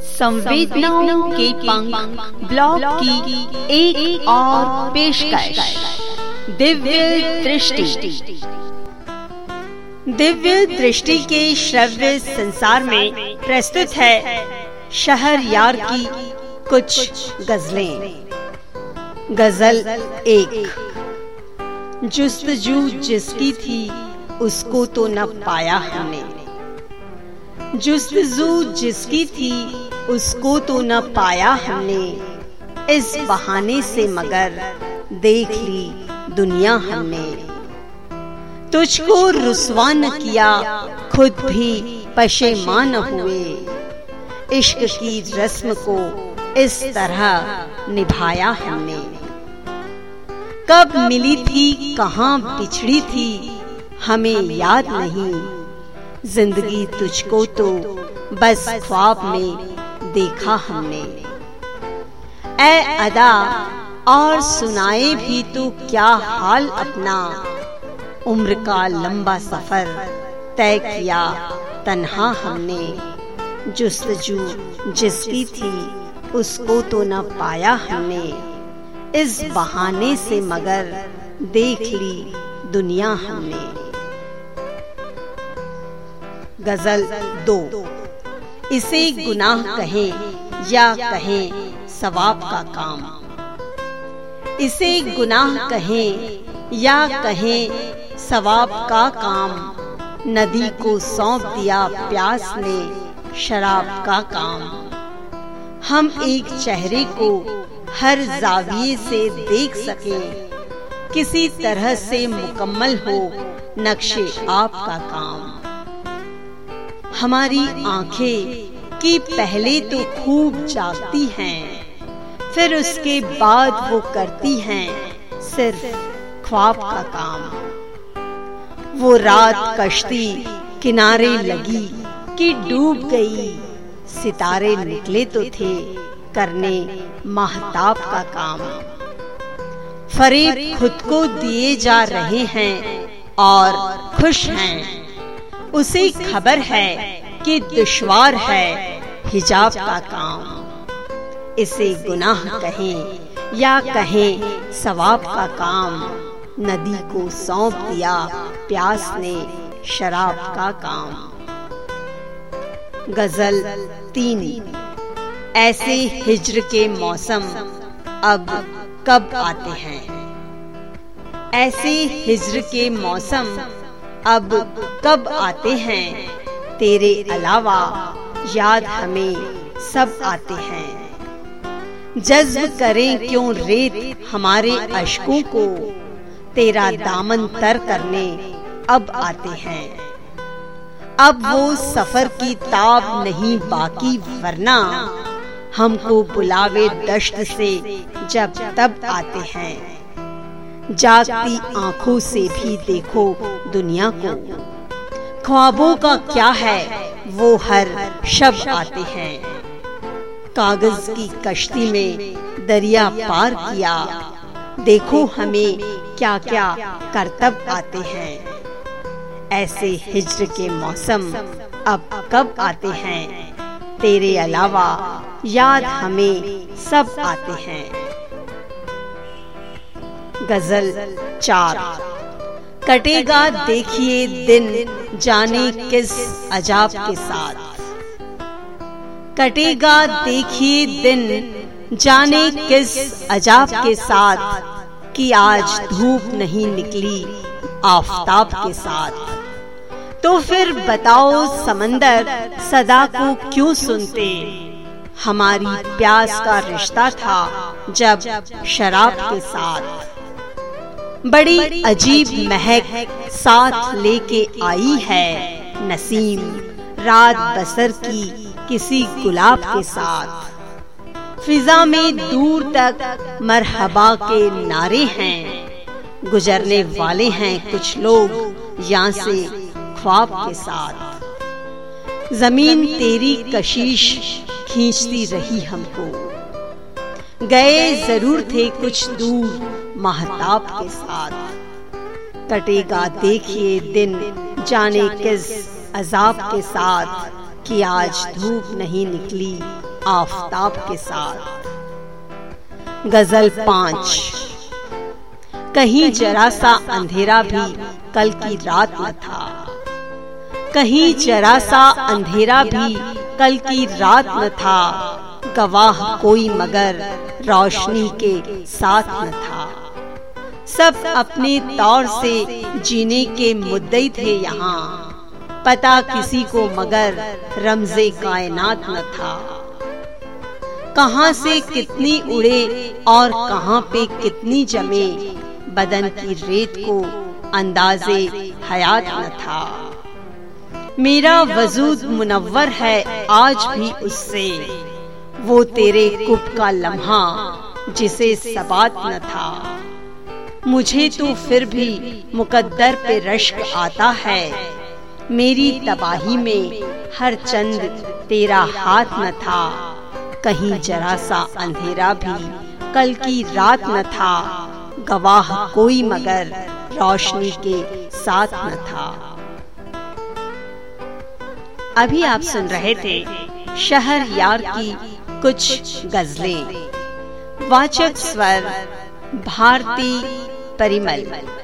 संवेदनाओं के पंख ब्लॉग की एक, और पेशकश। दिव्य दृष्टि। दिव्य दृष्टि के श्रव्य संसार में प्रस्तुत है शहर यार की कुछ गजलें। गज़ल एक। जुस्तजू जिसकी थी उसको तो न पाया हमने। जुस्तजू जिसकी थी, उसको तो न पाया हमने। इस बहाने से मगर देख ली दुनिया हमने। तुझको रुसवा न किया, खुद भी पशेमान हुए। इश्क की रस्म को इस तरह निभाया हमने। कब मिली थी, कहाँ बिछड़ी थी, हमें याद नहीं। ज़िंदगी तुझको तो बस ख्वाब में देखा हमने। ए अदा, और सुनाए भी तू क्या हाल अपना? उम्र का लंबा सफ़र तय किया तन्हा हमने। जुस्तजू जिसकी थी, उसको तो न पाया हमने। इस बहाने से मगर देख ली दुनिया हमने। गज़ल दो। इसे गुनाह कहें या कहें सवाब का काम। इसे गुनाह कहें या कहें सवाब का काम। नदी को सौंप दिया प्यास ने शराब का काम। हम एक चेहरे को हर जाविये से देख सके। किसी तरह से मुकम्मल हो नक्शे आप का काम। हमारी आँखें की पहले तो खूब जागती हैं, फिर उसके बाद वो करती हैं सिर्फ़ ख्वाब का काम। वो रात कश्ती किनारे लगी कि डूब गई, सितारे निकले तो थे करने महताब का काम। फरीब खुद को दिए जा रहे हैं और खुश हैं। उसे खबर है कि दुश्वार है हिजाब का काम। इसे गुनाह कहें या कहें सवाब का काम। नदी को सौंप दिया प्यास ने शराब का काम। गज़ल तीन। ऐसे हिजर के मौसम अब कब आते हैं? ऐसे हिजर के मौसम अब कब आते हैं? तेरे अलावा याद हमें सब आते हैं। जज्ब करें क्यों रेत हमारे अशकों को? तेरा दामन तर करने अब आते हैं। अब वो सफ़र की ताब नहीं बाकी, वरना हमको बुलावे दश्त से जब तब आते हैं। जागती आँखों से भी देखो दुनिया को। ख्वाबों का क्या है, वो हर शब्द आते हैं। कागज़ की कश्ती में दरिया पार किया, देखो हमें क्या क्या करतब आते हैं। ऐसे हिज्र के मौसम अब कब आते हैं, तेरे अलावा याद हमें सब आते हैं। गज़ल चार। कटेगा देखिए दिन, जाने किस अजाब के साथ। कटेगा देखिए दिन, जाने किस अजाब के साथ, कि आज धूप नहीं निकली आफताब के साथ। तो फिर बताओ समंदर सदा को क्यों सुनते? हमारी प्यास का रिश्ता था जब शराब के साथ। बड़ी अजीब महक साथ लेके आई है नसीम रात बसर की किसी गुलाब के साथ। फिजा में दूर तक मरहबा के नारे हैं। गुजरने वाले हैं कुछ लोग यहाँ से ख्वाब के साथ। ज़मीन तेरी कशिश खींचती रही हमको। गए ज़रूर थे कुछ दूर। महताब के साथ। कटेगा देखिए दिन, जाने किस अजाब के साथ कि आज धूप नहीं निकली आफताब के साथ। गज़ल पाँच। कहीं जरा सा अंधेरा भी कल की रात न था। कहीं जरा सा अंधेरा भी कल की रात न था। गवाह कोई मगर रोशनी के साथ न था। सब अपने तौर से जीने के मुद्दे थे यहाँ। पता किसी को मगर रमजे कायनात न था। कहाँ से कितनी उड़े और कहाँ पे कितनी जमे, बदन की रेत को अंदाजे हयात न था। मेरा वजूद मुनवर है आज भी उससे। वो तेरे कुप का लम्हा जिसे सबात न था। मुझे तो फिर भी मुकद्दर पे रश्क आता है। मेरी तबाही में हर चंद तेरा हाथ न था। कहीं जरा सा अंधेरा भी कल की रात न था। गवाह कोई मगर रोशनी के साथ न था। अभी आप सुन रहे थे शहर यार की कुछ गजलें। वाचक स्वर, भारती परिमल।